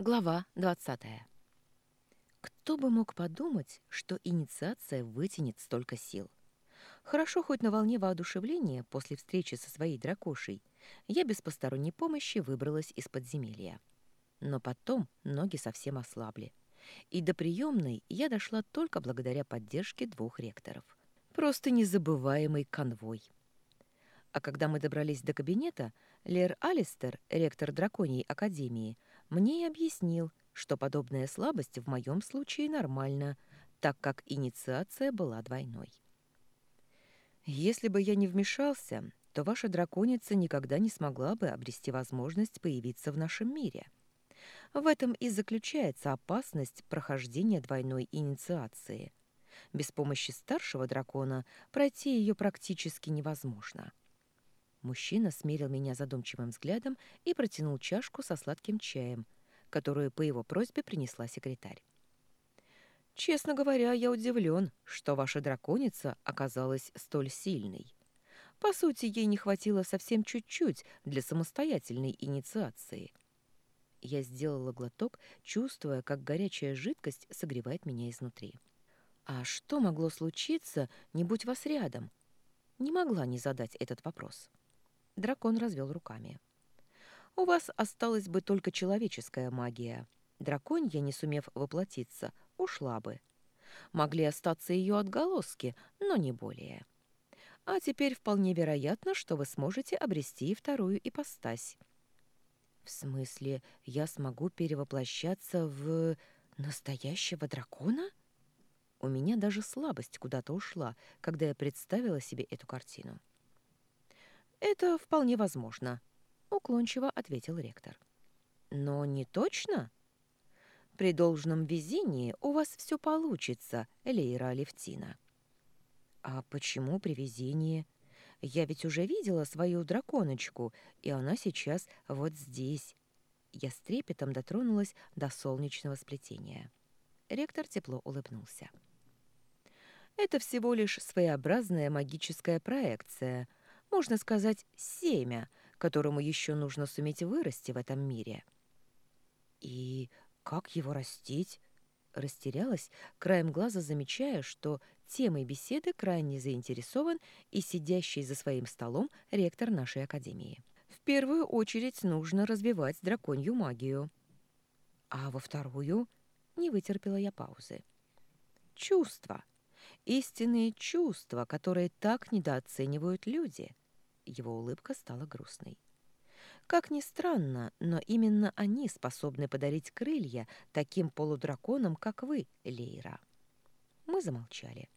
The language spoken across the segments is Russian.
Глава 20. Кто бы мог подумать, что инициация вытянет столько сил? Хорошо хоть на волне воодушевления после встречи со своей дракошей я без посторонней помощи выбралась из подземелья. Но потом ноги совсем ослабли. И до приемной я дошла только благодаря поддержке двух ректоров. Просто незабываемый конвой. А когда мы добрались до кабинета, Лер Алистер, ректор Драконьей Академии, мне и объяснил, что подобная слабость в моем случае нормальна, так как инициация была двойной. Если бы я не вмешался, то ваша драконица никогда не смогла бы обрести возможность появиться в нашем мире. В этом и заключается опасность прохождения двойной инициации. Без помощи старшего дракона пройти ее практически невозможно. Мужчина смерил меня задумчивым взглядом и протянул чашку со сладким чаем, которую по его просьбе принесла секретарь. «Честно говоря, я удивлен, что ваша драконица оказалась столь сильной. По сути, ей не хватило совсем чуть-чуть для самостоятельной инициации». Я сделала глоток, чувствуя, как горячая жидкость согревает меня изнутри. «А что могло случиться, не будь вас рядом?» Не могла не задать этот вопрос. Дракон развел руками. «У вас осталась бы только человеческая магия. Драконья, не сумев воплотиться, ушла бы. Могли остаться ее отголоски, но не более. А теперь вполне вероятно, что вы сможете обрести вторую ипостась». «В смысле, я смогу перевоплощаться в настоящего дракона?» У меня даже слабость куда-то ушла, когда я представила себе эту картину. «Это вполне возможно», — уклончиво ответил ректор. «Но не точно?» «При должном везении у вас все получится, Лейра Алевтина». «А почему при везении? Я ведь уже видела свою драконочку, и она сейчас вот здесь». Я с трепетом дотронулась до солнечного сплетения. Ректор тепло улыбнулся. «Это всего лишь своеобразная магическая проекция — можно сказать, семя, которому еще нужно суметь вырасти в этом мире. И как его растить? Растерялась, краем глаза замечая, что темой беседы крайне заинтересован и сидящий за своим столом ректор нашей академии. В первую очередь нужно развивать драконью магию. А во вторую не вытерпела я паузы. Чувства. Истинные чувства, которые так недооценивают люди. Его улыбка стала грустной. Как ни странно, но именно они способны подарить крылья таким полудраконам, как вы, Лейра. Мы замолчали.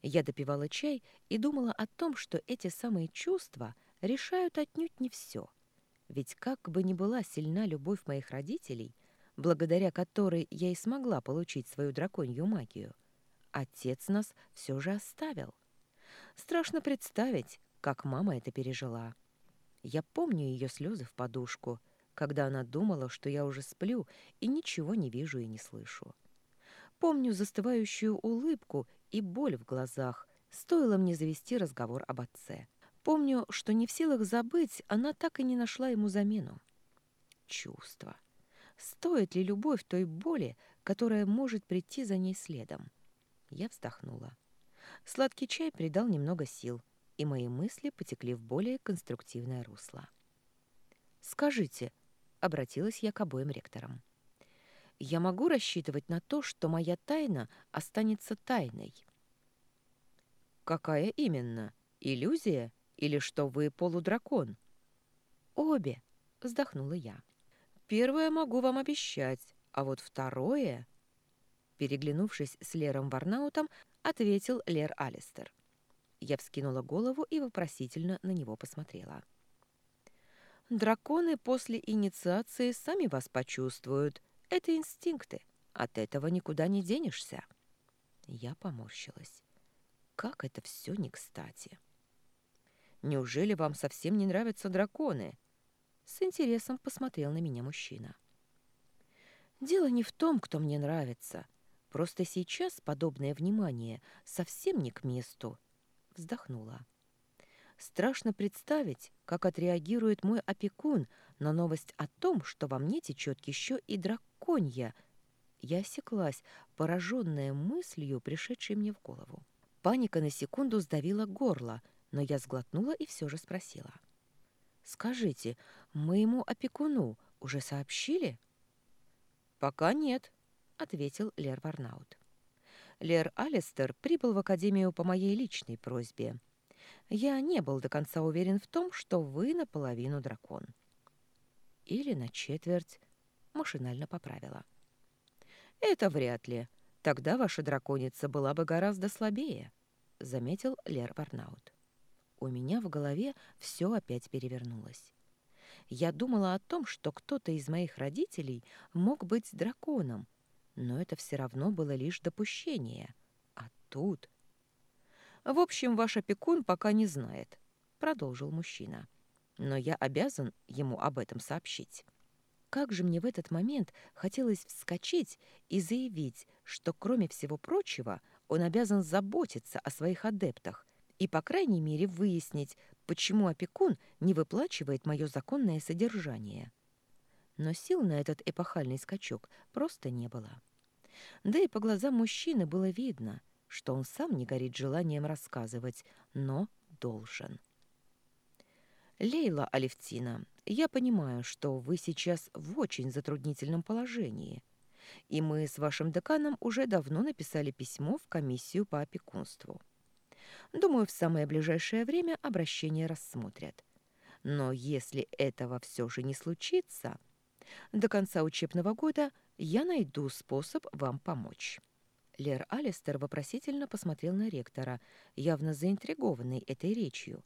Я допивала чай и думала о том, что эти самые чувства решают отнюдь не все. Ведь как бы ни была сильна любовь моих родителей, благодаря которой я и смогла получить свою драконью магию, отец нас все же оставил. Страшно представить, как мама это пережила. Я помню ее слезы в подушку, когда она думала, что я уже сплю и ничего не вижу и не слышу. Помню застывающую улыбку и боль в глазах, стоило мне завести разговор об отце. Помню, что не в силах забыть, она так и не нашла ему замену. Чувство. Стоит ли любовь той боли, которая может прийти за ней следом? Я вздохнула. Сладкий чай придал немного сил, и мои мысли потекли в более конструктивное русло. «Скажите», — обратилась я к обоим ректорам, «я могу рассчитывать на то, что моя тайна останется тайной?» «Какая именно? Иллюзия или что вы полудракон?» «Обе», — вздохнула я. «Первое могу вам обещать, а вот второе...» Переглянувшись с Лером Варнаутом, ответил Лер Алистер. Я вскинула голову и вопросительно на него посмотрела. «Драконы после инициации сами вас почувствуют. Это инстинкты. От этого никуда не денешься». Я поморщилась. «Как это все не кстати!» «Неужели вам совсем не нравятся драконы?» С интересом посмотрел на меня мужчина. «Дело не в том, кто мне нравится. Просто сейчас подобное внимание совсем не к месту», вздохнула. Страшно представить, как отреагирует мой опекун на новость о том, что во мне течет еще и драконья. Я осеклась, пораженная мыслью, пришедшей мне в голову. Паника на секунду сдавила горло, но я сглотнула и все же спросила. «Скажите, моему опекуну уже сообщили?» «Пока нет», — ответил Лер Варнаут. «Лер Алистер прибыл в Академию по моей личной просьбе. Я не был до конца уверен в том, что вы наполовину дракон». «Или на четверть», — машинально поправила. «Это вряд ли. Тогда ваша драконица была бы гораздо слабее», — заметил Лер Варнаут. У меня в голове все опять перевернулось. Я думала о том, что кто-то из моих родителей мог быть драконом, но это все равно было лишь допущение. А тут... «В общем, ваш опекун пока не знает», — продолжил мужчина. «Но я обязан ему об этом сообщить». Как же мне в этот момент хотелось вскочить и заявить, что, кроме всего прочего, он обязан заботиться о своих адептах и, по крайней мере, выяснить, почему опекун не выплачивает мое законное содержание. Но сил на этот эпохальный скачок просто не было. Да и по глазам мужчины было видно, что он сам не горит желанием рассказывать, но должен. «Лейла Алевтина, я понимаю, что вы сейчас в очень затруднительном положении, и мы с вашим деканом уже давно написали письмо в комиссию по опекунству. Думаю, в самое ближайшее время обращение рассмотрят. Но если этого все же не случится, до конца учебного года я найду способ вам помочь». Лер Алистер вопросительно посмотрел на ректора, явно заинтригованный этой речью.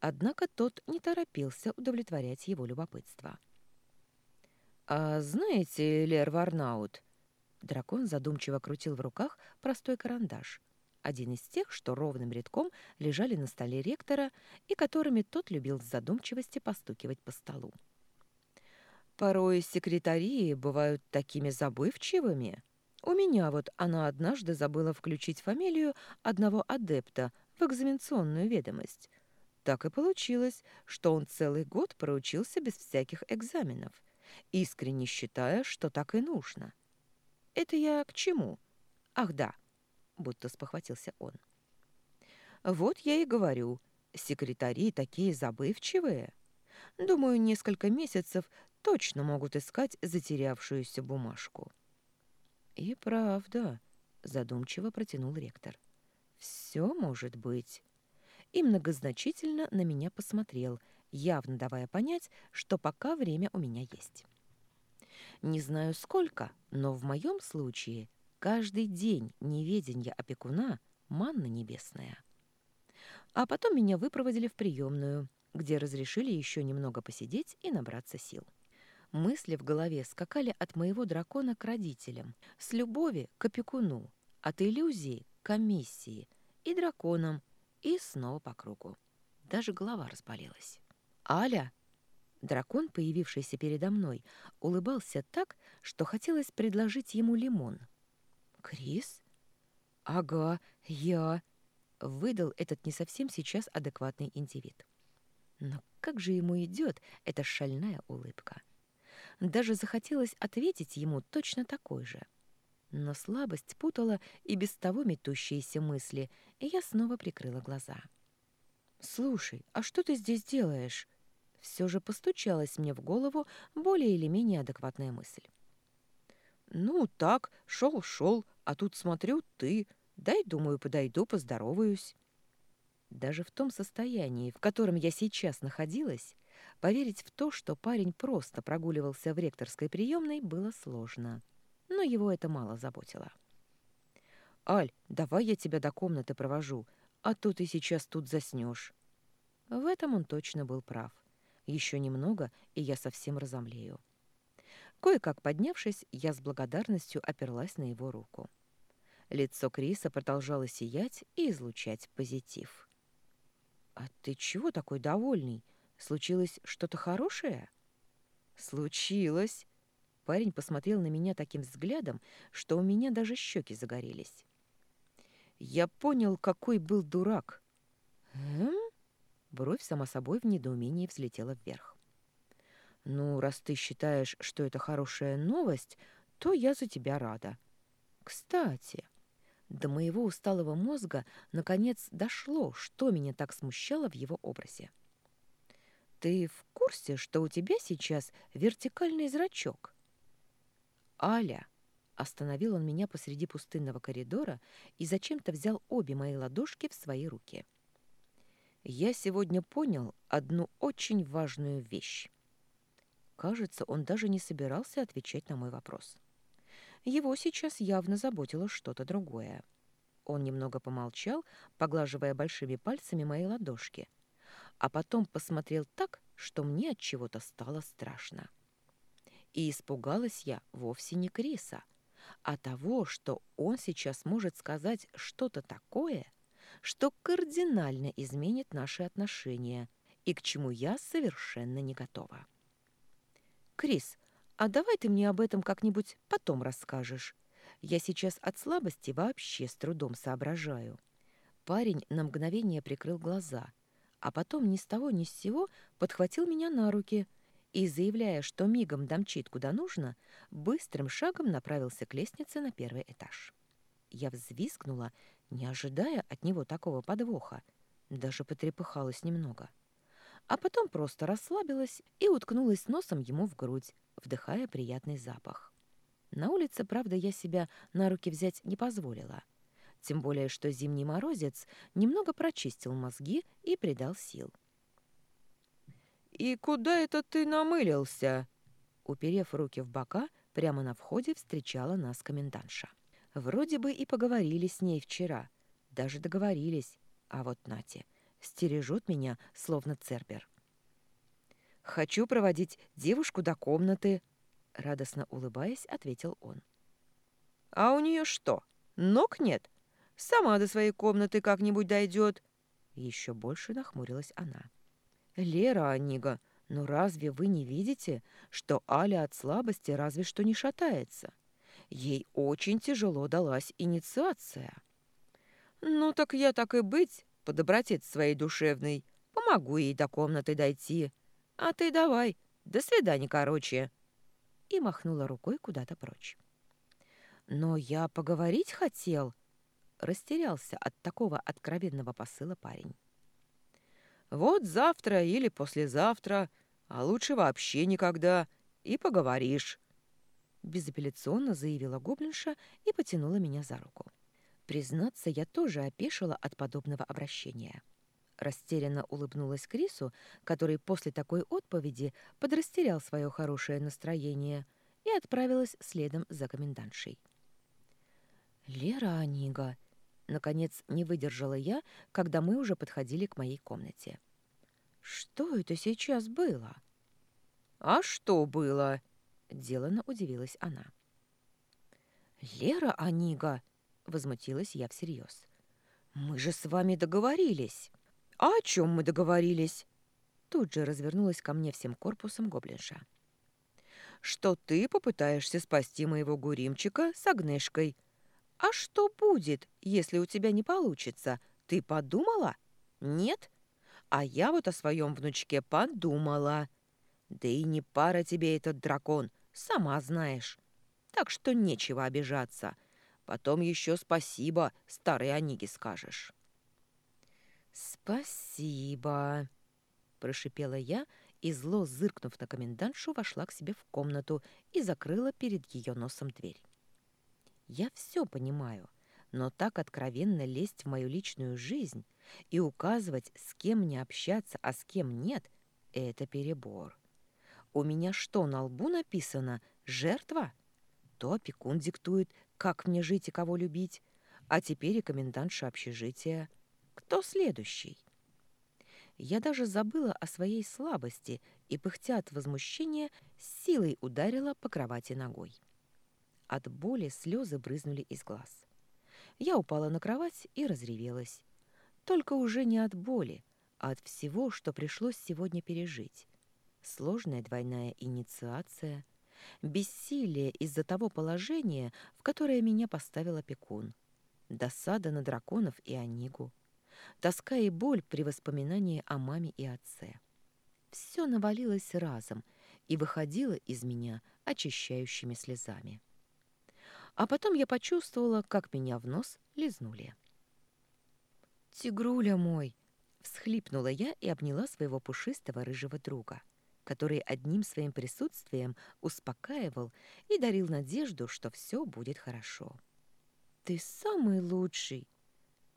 Однако тот не торопился удовлетворять его любопытство. «А знаете, Лер Варнаут...» Дракон задумчиво крутил в руках простой карандаш один из тех, что ровным рядком лежали на столе ректора и которыми тот любил в задумчивости постукивать по столу. «Порой секретари бывают такими забывчивыми. У меня вот она однажды забыла включить фамилию одного адепта в экзаменационную ведомость. Так и получилось, что он целый год проучился без всяких экзаменов, искренне считая, что так и нужно. Это я к чему? Ах да, будто спохватился он. Вот я и говорю, секретари такие забывчивые. Думаю, несколько месяцев точно могут искать затерявшуюся бумажку. И правда, задумчиво протянул ректор. Все может быть. И многозначительно на меня посмотрел, явно давая понять, что пока время у меня есть. Не знаю сколько, но в моем случае Каждый день неведенья опекуна — манна небесная. А потом меня выпроводили в приемную, где разрешили еще немного посидеть и набраться сил. Мысли в голове скакали от моего дракона к родителям, с любови к опекуну, от иллюзии к комиссии и драконам, и снова по кругу. Даже голова разболелась. «Аля!» Дракон, появившийся передо мной, улыбался так, что хотелось предложить ему лимон — «Крис?» «Ага, я...» — выдал этот не совсем сейчас адекватный индивид. Но как же ему идет эта шальная улыбка? Даже захотелось ответить ему точно такой же. Но слабость путала и без того метущиеся мысли, и я снова прикрыла глаза. «Слушай, а что ты здесь делаешь?» Все же постучалась мне в голову более или менее адекватная мысль. «Ну, так, шел-шел, а тут смотрю, ты. Дай, думаю, подойду, поздороваюсь. Даже в том состоянии, в котором я сейчас находилась, поверить в то, что парень просто прогуливался в ректорской приемной, было сложно. Но его это мало заботило. «Аль, давай я тебя до комнаты провожу, а то ты сейчас тут заснешь». В этом он точно был прав. Еще немного, и я совсем разомлею. Кое-как поднявшись, я с благодарностью оперлась на его руку. Лицо Криса продолжало сиять и излучать позитив. «А ты чего такой довольный? Случилось что-то хорошее?» «Случилось!» Парень посмотрел на меня таким взглядом, что у меня даже щеки загорелись. «Я понял, какой был дурак». «Эм?» Бровь сама собой в недоумении взлетела вверх. «Ну, раз ты считаешь, что это хорошая новость, то я за тебя рада. Кстати, до моего усталого мозга наконец дошло, что меня так смущало в его образе. Ты в курсе, что у тебя сейчас вертикальный зрачок? Аля, остановил он меня посреди пустынного коридора и зачем-то взял обе мои ладошки в свои руки. Я сегодня понял одну очень важную вещь. Кажется, он даже не собирался отвечать на мой вопрос. Его сейчас явно заботило что-то другое. Он немного помолчал, поглаживая большими пальцами мои ладошки, а потом посмотрел так, что мне от чего-то стало страшно. И испугалась я вовсе не Криса, а того, что он сейчас может сказать что-то такое, что кардинально изменит наши отношения и к чему я совершенно не готова. «Крис, а давай ты мне об этом как-нибудь потом расскажешь. Я сейчас от слабости вообще с трудом соображаю». Парень на мгновение прикрыл глаза, а потом ни с того ни с сего подхватил меня на руки и, заявляя, что мигом домчит куда нужно, быстрым шагом направился к лестнице на первый этаж. Я взвискнула, не ожидая от него такого подвоха, даже потрепыхалась немного. А потом просто расслабилась и уткнулась носом ему в грудь, вдыхая приятный запах. На улице, правда, я себя на руки взять не позволила. Тем более, что зимний морозец немного прочистил мозги и придал сил. «И куда это ты намылился?» Уперев руки в бока, прямо на входе встречала нас комендантша. Вроде бы и поговорили с ней вчера. Даже договорились. А вот Нати стережет меня, словно цербер. «Хочу проводить девушку до комнаты», — радостно улыбаясь, ответил он. «А у нее что, ног нет? Сама до своей комнаты как-нибудь дойдет». Еще больше нахмурилась она. «Лера, Анига, ну разве вы не видите, что Аля от слабости разве что не шатается? Ей очень тяжело далась инициация». «Ну так я так и быть, по своей душевной, помогу ей до комнаты дойти». А ты давай, до свидания, короче. И махнула рукой куда-то прочь. Но я поговорить хотел. Растерялся от такого откровенного посыла парень. Вот завтра или послезавтра, а лучше вообще никогда, и поговоришь. Безапелляционно заявила гоблинша и потянула меня за руку. Признаться, я тоже опешила от подобного обращения. Растерянно улыбнулась Крису, который после такой отповеди подрастерял свое хорошее настроение и отправилась следом за комендантшей. «Лера Анига!» Наконец не выдержала я, когда мы уже подходили к моей комнате. «Что это сейчас было?» «А что было?» — делано удивилась она. «Лера Анига!» — возмутилась я всерьез. «Мы же с вами договорились!» «А о чем мы договорились?» Тут же развернулась ко мне всем корпусом гоблинша. «Что ты попытаешься спасти моего гуримчика с огнешкой. А что будет, если у тебя не получится? Ты подумала? Нет? А я вот о своем внучке подумала. Да и не пара тебе этот дракон, сама знаешь. Так что нечего обижаться. Потом еще спасибо старой Аниге скажешь». «Спасибо», — прошипела я, и зло, зыркнув на комендантшу, вошла к себе в комнату и закрыла перед ее носом дверь. «Я все понимаю, но так откровенно лезть в мою личную жизнь и указывать, с кем мне общаться, а с кем нет, — это перебор. У меня что, на лбу написано «жертва»? То опекун диктует, как мне жить и кого любить, а теперь и комендантша общежития — кто следующий? Я даже забыла о своей слабости и, пыхтя от возмущения, силой ударила по кровати ногой. От боли слезы брызнули из глаз. Я упала на кровать и разревелась. Только уже не от боли, а от всего, что пришлось сегодня пережить. Сложная двойная инициация, бессилие из-за того положения, в которое меня поставил опекун, досада на драконов и Анигу, тоска и боль при воспоминании о маме и отце. Все навалилось разом и выходило из меня очищающими слезами. А потом я почувствовала, как меня в нос лизнули. «Тигруля мой!» — всхлипнула я и обняла своего пушистого рыжего друга, который одним своим присутствием успокаивал и дарил надежду, что все будет хорошо. «Ты самый лучший!»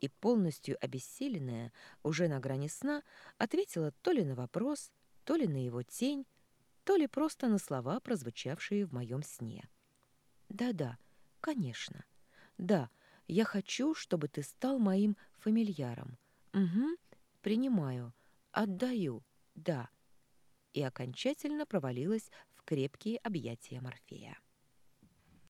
И полностью обессиленная, уже на грани сна, ответила то ли на вопрос, то ли на его тень, то ли просто на слова, прозвучавшие в моем сне. «Да-да, конечно. Да, я хочу, чтобы ты стал моим фамильяром. Угу, принимаю, отдаю, да». И окончательно провалилась в крепкие объятия Морфея.